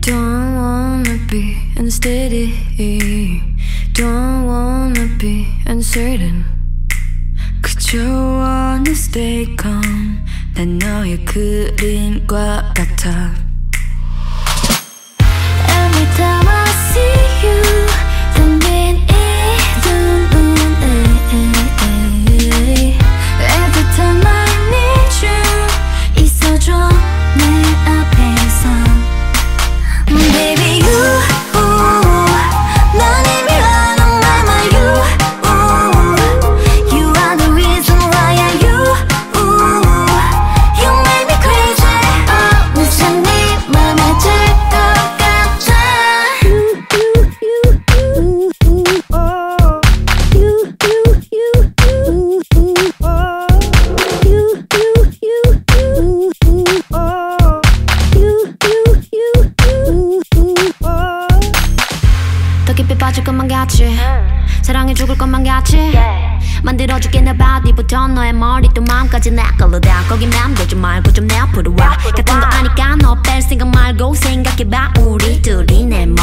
Don't wanna be unsteady. Don't wanna be uncertain. 그저 wanna stay calm. 난 너의 그림과 같아. 같이. 사랑해 죽을 것만 같이. 만들어줄게 내 바디부터 너의 머리 또 마음까지 내 걸로 다 거기만 대지 말고 좀 내 앞으로 와. 같은 거 아니까 너 뺄 생각 말고 생각해봐. 우리 둘이 내뭐